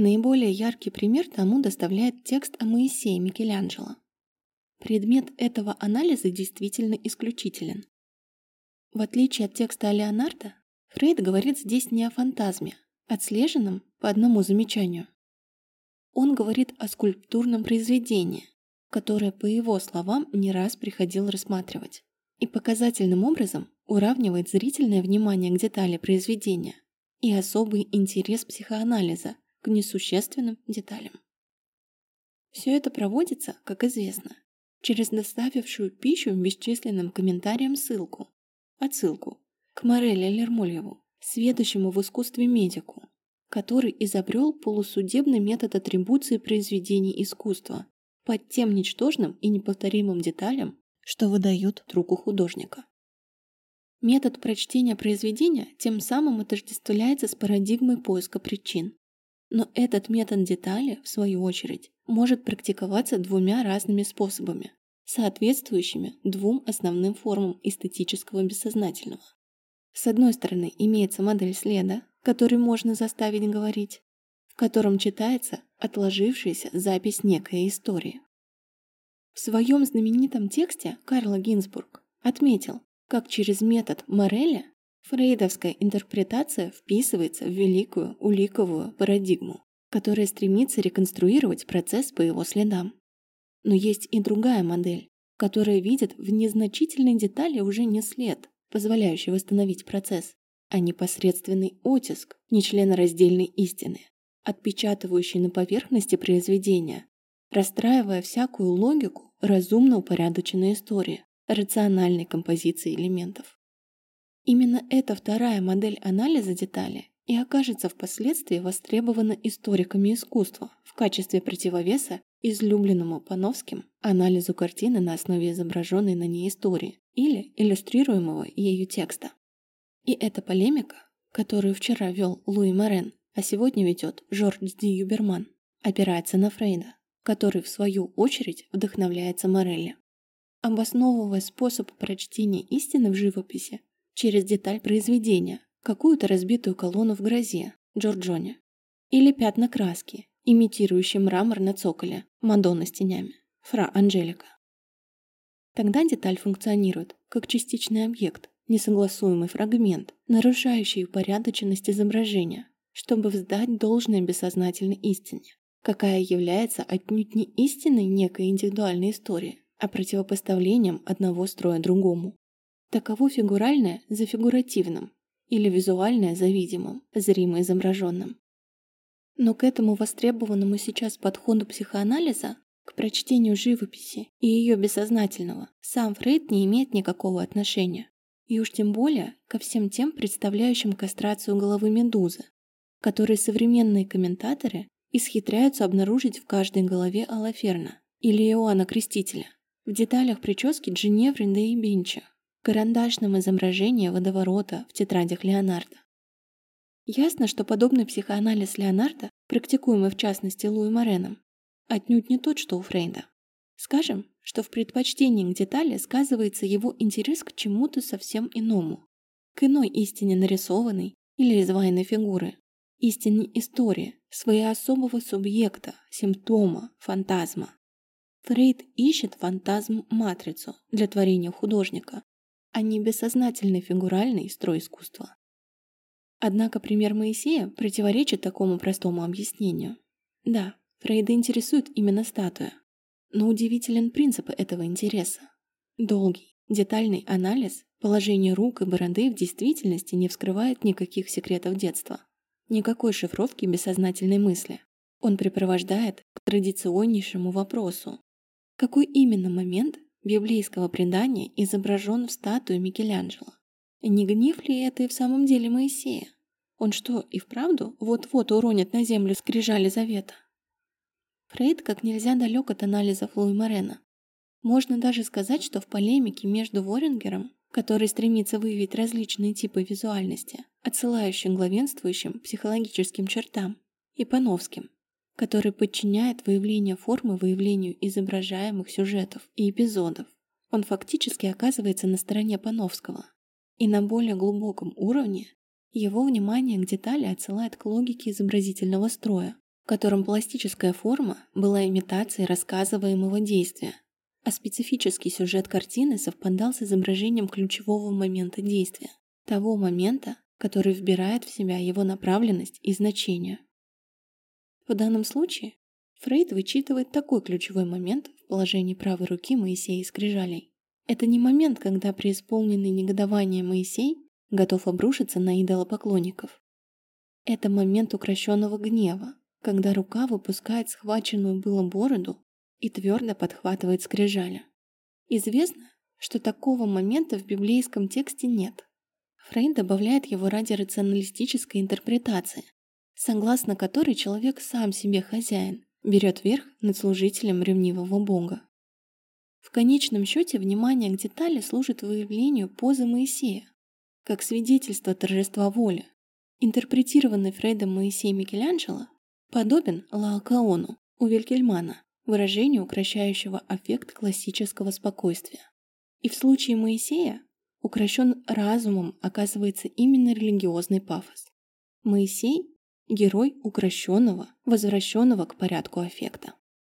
Наиболее яркий пример тому доставляет текст о Моисее Микеланджело. Предмет этого анализа действительно исключителен. В отличие от текста о Леонардо, Фрейд говорит здесь не о фантазме, отслеженном по одному замечанию. Он говорит о скульптурном произведении, которое, по его словам, не раз приходил рассматривать, и показательным образом уравнивает зрительное внимание к детали произведения и особый интерес психоанализа несущественным деталям. Все это проводится, как известно, через доставившую пищу бесчисленным комментариям ссылку, отсылку к Морелле Лермольеву, сведущему в искусстве медику, который изобрел полусудебный метод атрибуции произведений искусства под тем ничтожным и неповторимым деталям, что выдают руку художника. Метод прочтения произведения тем самым отождествляется с парадигмой поиска причин. Но этот метод детали, в свою очередь, может практиковаться двумя разными способами, соответствующими двум основным формам эстетического бессознательного. С одной стороны, имеется модель следа, который можно заставить говорить, в котором читается отложившаяся запись некой истории. В своем знаменитом тексте Карл Гинзбург отметил, как через метод Мореля фрейдовская интерпретация вписывается в великую уликовую парадигму, которая стремится реконструировать процесс по его следам. Но есть и другая модель, которая видит в незначительной детали уже не след, позволяющий восстановить процесс, а непосредственный оттиск нечленораздельной истины, отпечатывающий на поверхности произведения, расстраивая всякую логику разумно упорядоченной истории, рациональной композиции элементов. Именно эта вторая модель анализа детали и окажется впоследствии востребована историками искусства в качестве противовеса излюбленному Пановским анализу картины на основе изображенной на ней истории или иллюстрируемого ею текста. И эта полемика, которую вчера вел Луи Морен, а сегодня ведет Жорж Ди Юберман, опирается на Фрейда, который в свою очередь вдохновляется Морелли. Обосновывая способ прочтения истины в живописи через деталь произведения, какую-то разбитую колонну в грозе Джорджоне, или пятна краски, имитирующие мрамор на цоколе Мадонна с тенями, Фра Анжелика. Тогда деталь функционирует как частичный объект, несогласуемый фрагмент, нарушающий упорядоченность изображения, чтобы вздать должное бессознательной истине, какая является отнюдь не истиной некой индивидуальной истории, а противопоставлением одного строя другому. Таково фигуральное за фигуративным или визуальное за видимым, зримо изображенным. Но к этому востребованному сейчас подходу психоанализа, к прочтению живописи и ее бессознательного, сам Фрейд не имеет никакого отношения. И уж тем более ко всем тем, представляющим кастрацию головы медузы, которые современные комментаторы исхитряются обнаружить в каждой голове Алаферна или Иоанна Крестителя, в деталях прически Джиневринда и Бинча, карандашном изображении водоворота в тетрадях Леонардо. Ясно, что подобный психоанализ Леонардо, практикуемый в частности Луи Мореном, отнюдь не тот, что у Фрейда. Скажем, что в предпочтении к детали сказывается его интерес к чему-то совсем иному, к иной истине нарисованной или изваянной фигуры, истине истории, своего особого субъекта, симптома, фантазма. Фрейд ищет фантазм-матрицу для творения художника, а не бессознательный фигуральный строй искусства. Однако пример Моисея противоречит такому простому объяснению. Да, Фрейда интересует именно статуя, но удивителен принцип этого интереса. Долгий, детальный анализ положения рук и бороды в действительности не вскрывает никаких секретов детства, никакой шифровки бессознательной мысли. Он припровождает к традиционнейшему вопросу. Какой именно момент библейского предания изображен в статуе Микеланджело. Не гнев ли это и в самом деле Моисея? Он что, и вправду вот-вот уронит на землю скрижали завета? Фрейд как нельзя далек от анализов Луи Морена. Можно даже сказать, что в полемике между Ворингером, который стремится выявить различные типы визуальности, отсылающим главенствующим психологическим чертам, и Пановским, который подчиняет выявление формы выявлению изображаемых сюжетов и эпизодов. Он фактически оказывается на стороне Пановского. И на более глубоком уровне его внимание к детали отсылает к логике изобразительного строя, котором пластическая форма была имитацией рассказываемого действия, а специфический сюжет картины совпадал с изображением ключевого момента действия, того момента, который вбирает в себя его направленность и значение. В данном случае Фрейд вычитывает такой ключевой момент в положении правой руки Моисея скрижалей. Это не момент, когда преисполненный негодование Моисей готов обрушиться на идолопоклонников. Это момент укращенного гнева, когда рука выпускает схваченную было бороду и твердо подхватывает скрижаля. Известно, что такого момента в библейском тексте нет. Фрейд добавляет его ради рационалистической интерпретации, согласно которой человек сам себе хозяин, берет верх над служителем ревнивого бога. В конечном счете внимание к детали служит выявлению позы Моисея, как свидетельство торжества воли. Интерпретированный Фрейдом Моисей Микеланджело подобен Лаокаону у Вилькельмана, выражению, укращающего аффект классического спокойствия. И в случае Моисея укращен разумом оказывается именно религиозный пафос. Моисей – герой укращенного, возвращенного к порядку аффекта.